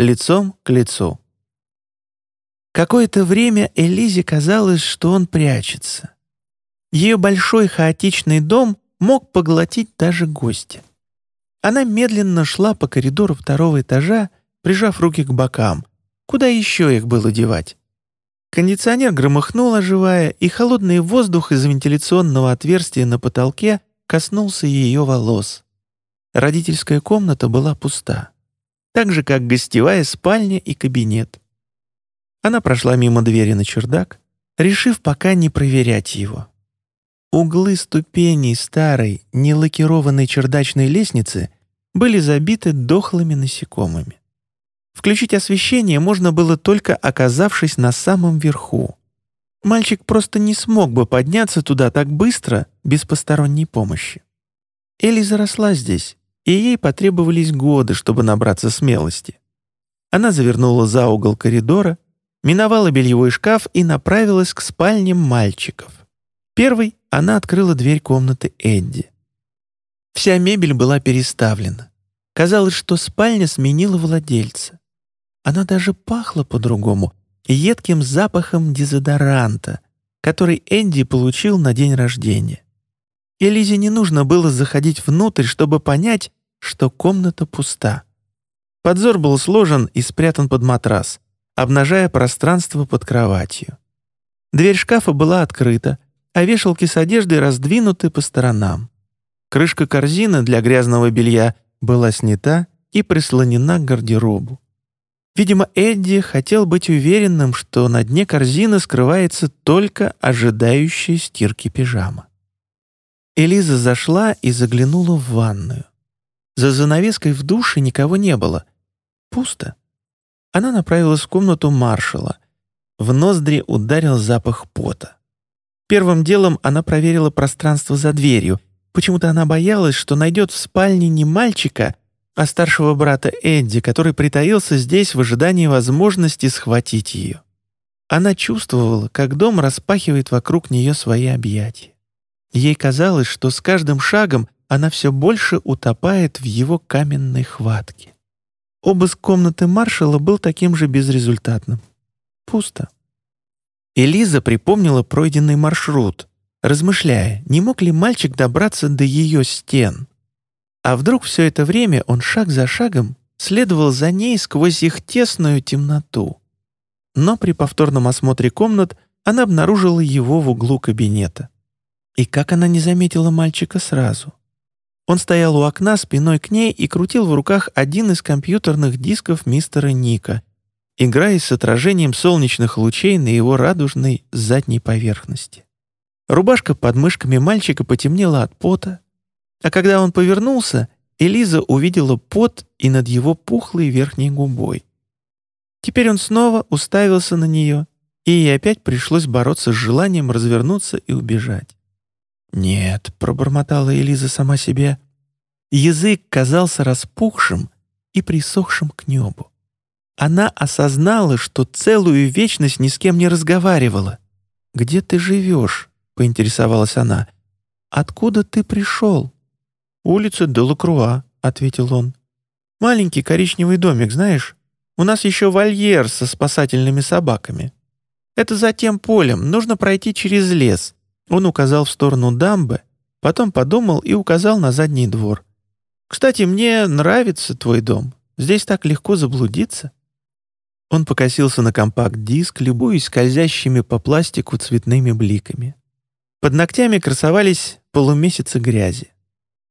лицом к лицу. Какое-то время Элизе казалось, что он прячется. Ее большой хаотичный дом мог поглотить даже гостя. Она медленно шла по коридору второго этажа, прижав руки к бокам. Куда еще их было девать? Кондиционер громыхнул, оживая, и холодный воздух из вентиляционного отверстия на потолке коснулся ее волос. Родительская комната была пуста, так же, как гостевая спальня и кабинет. Она прошла мимо двери на чердак, решив пока не проверять его. Углы ступеней старой, нелакированной чердачной лестницы были забиты дохлыми насекомыми. Включить освещение можно было только оказавшись на самом верху. Мальчик просто не смог бы подняться туда так быстро, без посторонней помощи. Элли заросла здесь, и ей потребовались годы, чтобы набраться смелости. Она завернула за угол коридора, миновала бельевой шкаф и направилась к спальням мальчиков. Первой она открыла дверь комнаты Эдди. Вся мебель была переставлена. Казалось, что спальня сменила владельца. Она даже пахла по-другому, едким запахом дезодоранта, который Энди получил на день рождения. Элизе не нужно было заходить внутрь, чтобы понять, что комната пуста. Подзор был сложен и спрятан под матрас, обнажая пространство под кроватью. Дверь шкафа была открыта, а вешалки с одеждой раздвинуты по сторонам. Крышка корзины для грязного белья была снята и прислонена к гардеробу. Видимо, Эдди хотел быть уверенным, что на дне корзины скрывается только ожидающая стирки пижама. Элиза зашла и заглянула в ванную. За занавеской в душе никого не было. Пусто. Она направилась в комнату маршала. В ноздри ударил запах пота. Первым делом она проверила пространство за дверью. Почему-то она боялась, что найдет в спальне не мальчика, а старшего брата Эдди, который притаился здесь в ожидании возможности схватить ее. Она чувствовала, как дом распахивает вокруг нее свои объятия. Ей казалось, что с каждым шагом она все больше утопает в его каменной хватке. Обыск комнаты маршала был таким же безрезультатным. Пусто. Элиза припомнила пройденный маршрут, размышляя, не мог ли мальчик добраться до ее стен. А вдруг все это время он шаг за шагом следовал за ней сквозь их тесную темноту. Но при повторном осмотре комнат она обнаружила его в углу кабинета. И как она не заметила мальчика сразу? Он стоял у окна спиной к ней и крутил в руках один из компьютерных дисков мистера Ника, играя с отражением солнечных лучей на его радужной задней поверхности. Рубашка под мышками мальчика потемнела от пота, а когда он повернулся, Элиза увидела пот и над его пухлой верхней губой. Теперь он снова уставился на нее, и ей опять пришлось бороться с желанием развернуться и убежать. «Нет», — пробормотала Элиза сама себе. Язык казался распухшим и присохшим к небу. Она осознала, что целую вечность ни с кем не разговаривала. «Где ты живешь?» — поинтересовалась она. «Откуда ты пришел?» «Улица Делакруа», — ответил он. «Маленький коричневый домик, знаешь? У нас еще вольер со спасательными собаками. Это за тем полем, нужно пройти через лес». Он указал в сторону дамбы, потом подумал и указал на задний двор. «Кстати, мне нравится твой дом. Здесь так легко заблудиться». Он покосился на компакт-диск, любуясь скользящими по пластику цветными бликами. Под ногтями красовались полумесяцы грязи.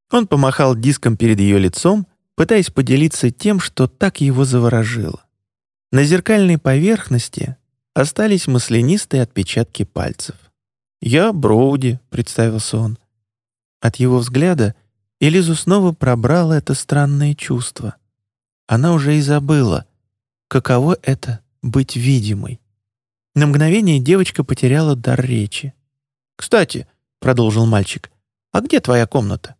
Он помахал диском перед ее лицом, пытаясь поделиться тем, что так его заворожило. На зеркальной поверхности остались маслянистые отпечатки пальцев. «Я Броуди», — представился он. От его взгляда Элизу снова пробрало это странное чувство. Она уже и забыла, каково это — быть видимой. На мгновение девочка потеряла дар речи. «Кстати», — продолжил мальчик, — «а где твоя комната?»